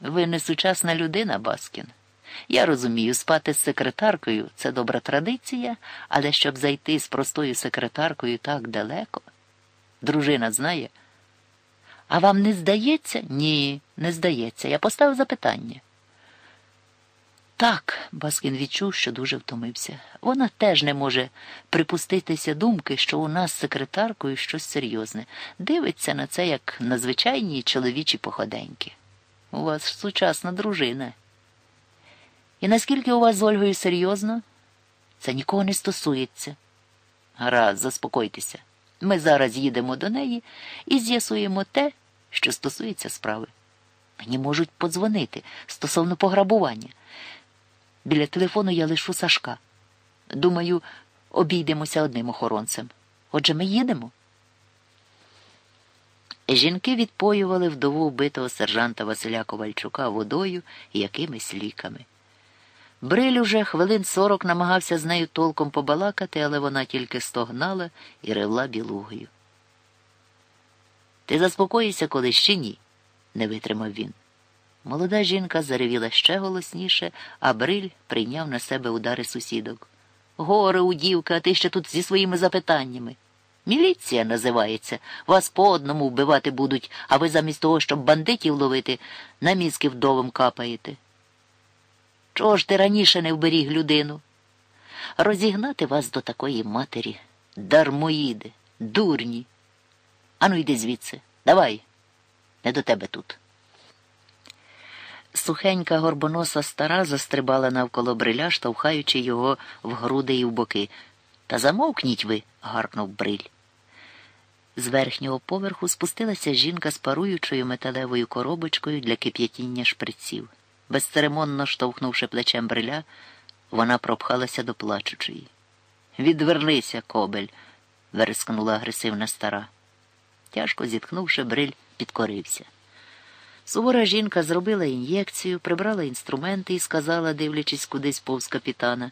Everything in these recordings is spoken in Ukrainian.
Ви не сучасна людина, Баскін. Я розумію, спати з секретаркою це добра традиція, але щоб зайти з простою секретаркою так далеко. Дружина знає. А вам не здається? Ні, не здається. Я поставив запитання. Так, Баскін відчув, що дуже втомився. Вона теж не може припуститися думки, що у нас з секретаркою щось серйозне. Дивиться на це як на звичайні чоловічі походеньки. У вас сучасна дружина. І наскільки у вас з Ольгою серйозно? Це нікого не стосується. Гаразд, заспокойтеся. Ми зараз їдемо до неї і з'ясуємо те, що стосується справи. Мені можуть подзвонити стосовно пограбування. Біля телефону я лишу Сашка. Думаю, обійдемося одним охоронцем. Отже, ми їдемо. Жінки відпоювали вдову вбитого сержанта Василя Ковальчука водою і якимись ліками. Бриль уже хвилин сорок намагався з нею толком побалакати, але вона тільки стогнала і ревла білугою. Ти заспокоїшся колись чи ні? не витримав він. Молода жінка заревіла ще голосніше, а Бриль прийняв на себе удари сусідок. Горе, удівка, а ти ще тут зі своїми запитаннями. Міліція називається. Вас по одному вбивати будуть, а ви замість того, щоб бандитів ловити, на мізки вдовом капаєте. Чого ж ти раніше не вберіг людину? Розігнати вас до такої матері, дармоїди, дурні. Ану, йди звідси. Давай, не до тебе тут. Сухенька горбоноса стара застрибала навколо бриля, штовхаючи його в груди і в боки. Та замовкніть ви, гаркнув бриль. З верхнього поверху спустилася жінка з паруючою металевою коробочкою для кип'ятіння шприців. Безцеремонно штовхнувши плечем бриля, вона пропхалася до плачучої. Відвернися, кобель, верескнула агресивна стара. Тяжко зітхнувши, бриль підкорився. Сувора жінка зробила ін'єкцію, прибрала інструменти і сказала, дивлячись кудись повз капітана.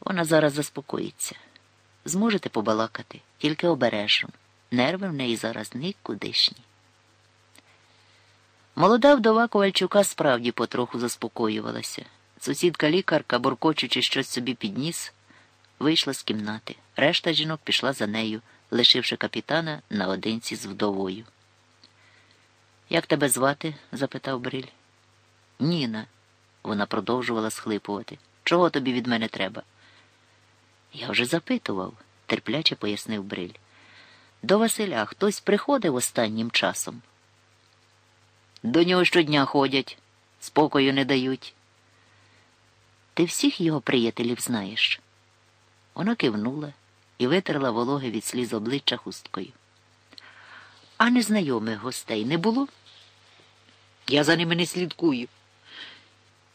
Вона зараз заспокоїться. Зможете побалакати, тільки обережно. Нерви в неї зараз нікудишні. Молода вдова Ковальчука справді потроху заспокоювалася. Сусідка лікарка, буркочучи щось собі підніс, вийшла з кімнати. Решта жінок пішла за нею, лишивши капітана наодинці з вдовою. Як тебе звати? запитав Бриль. Ніна. Вона продовжувала схлипувати. Чого тобі від мене треба? Я вже запитував, терпляче пояснив Бриль. До Василя хтось приходив останнім часом. До нього щодня ходять, спокою не дають. Ти всіх його приятелів знаєш. Вона кивнула і витерла вологи від сліз обличчя хусткою. А незнайомих гостей не було? Я за ними не слідкую.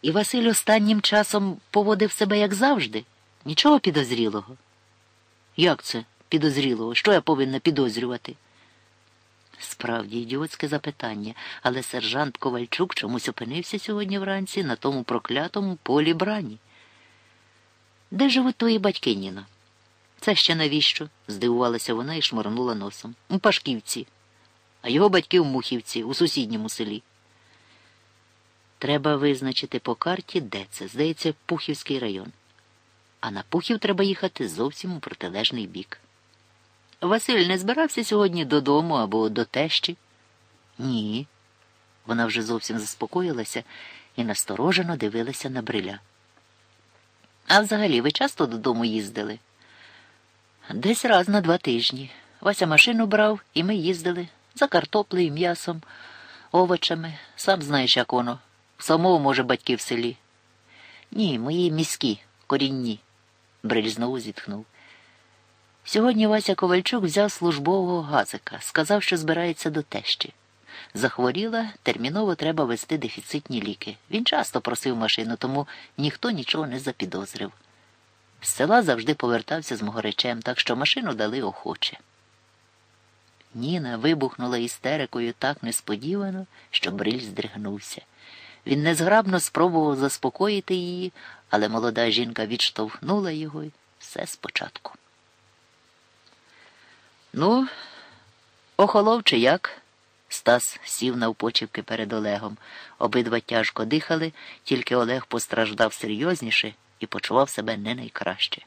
І Василь останнім часом поводив себе, як завжди, нічого підозрілого. Як це підозрілого? Що я повинна підозрювати? Справді ідіотське запитання, але сержант Ковальчук чомусь опинився сьогодні вранці на тому проклятому полі брані. Де живуть твої батьки, Ніна? Це ще навіщо? здивувалася вона і шморнула носом. У Пашківці, а його батьки в Мухівці, у сусідньому селі. Треба визначити по карті, де це, здається, Пухівський район. А на Пухів треба їхати зовсім у протилежний бік. Василь не збирався сьогодні додому або до тещі? Ні. Вона вже зовсім заспокоїлася і насторожено дивилася на бриля. А взагалі ви часто додому їздили? Десь раз на два тижні. Вася машину брав, і ми їздили за картоплею, м'ясом, овочами. Сам знаєш, як воно. Самого, може, батьки в селі. Ні, мої міські, корінні. Бриль знову зітхнув. Сьогодні Вася Ковальчук взяв службового газика, сказав, що збирається до тещі. Захворіла, терміново треба вести дефіцитні ліки. Він часто просив машину, тому ніхто нічого не запідозрив. З села завжди повертався з могоречем, так що машину дали охоче. Ніна вибухнула істерикою так несподівано, що бриль здригнувся. Він незграбно спробував заспокоїти її, але молода жінка відштовхнула його і все спочатку. Ну, охолов чи як? Стас сів навпочивки перед Олегом. Обидва тяжко дихали, тільки Олег постраждав серйозніше і почував себе не найкраще.